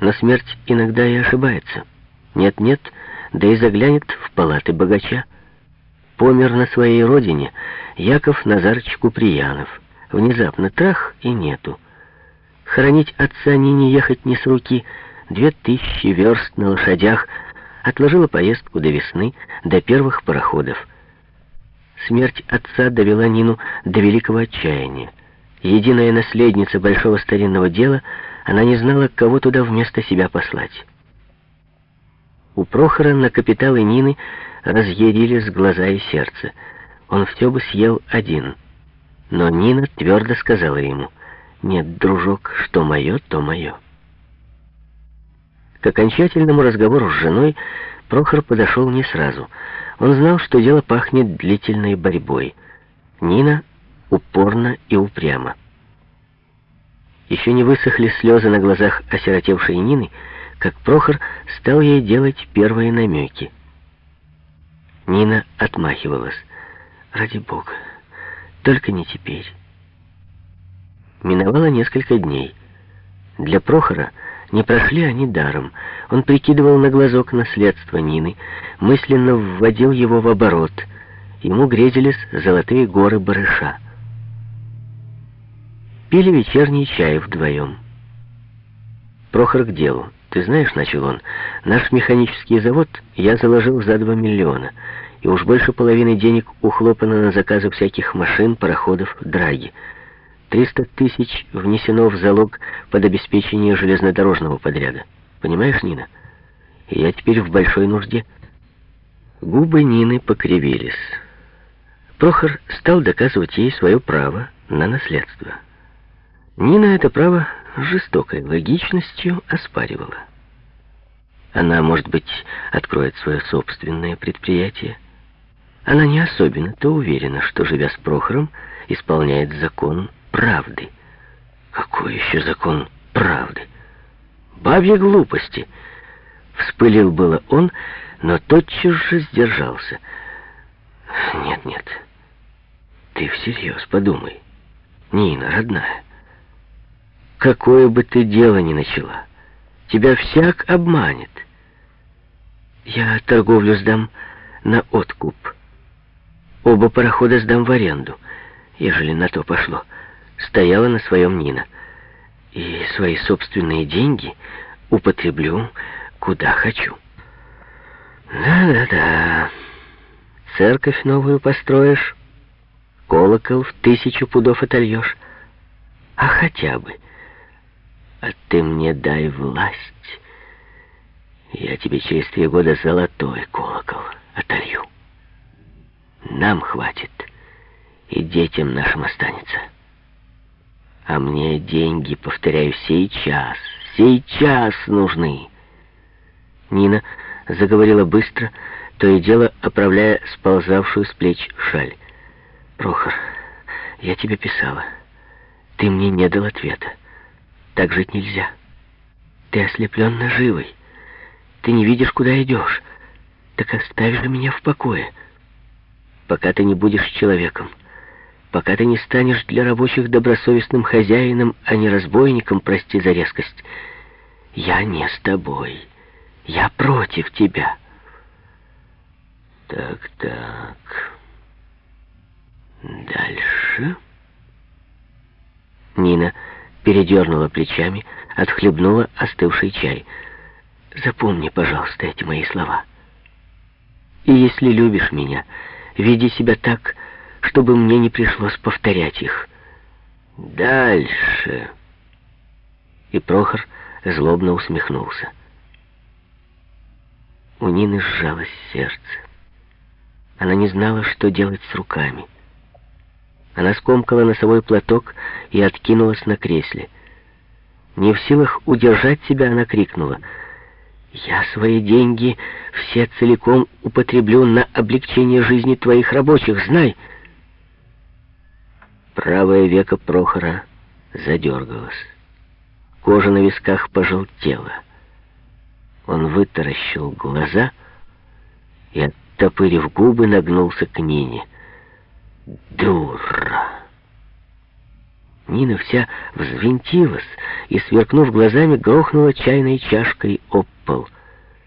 Но смерть иногда и ошибается. Нет-нет, да и заглянет в палаты богача. Помер на своей родине Яков Назарыч Куприянов. Внезапно трах и нету. Хоронить отца Нине ехать не с руки. Две тысячи верст на лошадях. Отложила поездку до весны, до первых пароходов. Смерть отца довела Нину до великого отчаяния. Единая наследница большого старинного дела, она не знала, кого туда вместо себя послать. У Прохора на капиталы Нины разъярились глаза и сердце. Он все бы съел один. Но Нина твердо сказала ему, «Нет, дружок, что мое, то мое». К окончательному разговору с женой Прохор подошел не сразу. Он знал, что дело пахнет длительной борьбой. Нина упорно и упрямо. Еще не высохли слезы на глазах осиротевшей Нины, как Прохор стал ей делать первые намеки. Нина отмахивалась. «Ради Бога, только не теперь». Миновало несколько дней. Для Прохора не прошли они даром. Он прикидывал на глазок наследство Нины, мысленно вводил его в оборот. Ему грезились золотые горы барыша. Пили вечерний чай вдвоем. Прохор к делу. «Ты знаешь, — начал он, — наш механический завод я заложил за два миллиона, и уж больше половины денег ухлопано на заказы всяких машин, пароходов, драги. Триста тысяч внесено в залог под обеспечение железнодорожного подряда. Понимаешь, Нина? Я теперь в большой нужде». Губы Нины покривились. Прохор стал доказывать ей свое право на наследство. Нина это право жестокой логичностью оспаривала. Она, может быть, откроет свое собственное предприятие. Она не особенно-то уверена, что, живя с Прохором, исполняет закон правды. Какой еще закон правды? Бабья глупости! Вспылил было он, но тотчас же сдержался. Нет, нет, ты всерьез подумай. Нина, родная, какое бы ты дело ни начала, тебя всяк обманет. Я торговлю сдам на откуп. Оба парохода сдам в аренду, ежели на то пошло. Стояла на своем Нина. И свои собственные деньги употреблю куда хочу. Да-да-да. Церковь новую построишь, колокол в тысячу пудов отольешь. А хотя бы а ты мне дай власть. Я тебе через три года золотой колокол отолью. Нам хватит, и детям нашим останется. А мне деньги, повторяю, сейчас, сейчас нужны. Нина заговорила быстро, то и дело оправляя сползавшую с плеч шаль. «Прохор, я тебе писала. Ты мне не дал ответа. Так жить нельзя. Ты ослеплен наживой. Ты не видишь, куда идешь. Так оставь же меня в покое. Пока ты не будешь человеком, пока ты не станешь для рабочих добросовестным хозяином, а не разбойником, прости за резкость, я не с тобой. Я против тебя. Так, так. Дальше. Нина передернула плечами, отхлебнула остывший чай. «Запомни, пожалуйста, эти мои слова. И если любишь меня, веди себя так, чтобы мне не пришлось повторять их. Дальше...» И Прохор злобно усмехнулся. У Нины сжалось сердце. Она не знала, что делать с руками. Она скомкала носовой платок и откинулась на кресле. Не в силах удержать себя, она крикнула. «Я свои деньги все целиком употреблю на облегчение жизни твоих рабочих, знай!» Правое веко Прохора задергалось. Кожа на висках пожелтела. Он вытаращил глаза и, оттопырив губы, нагнулся к Нине. Дура! Нина вся взвинтилась и, сверкнув глазами, грохнула чайной чашкой об пол.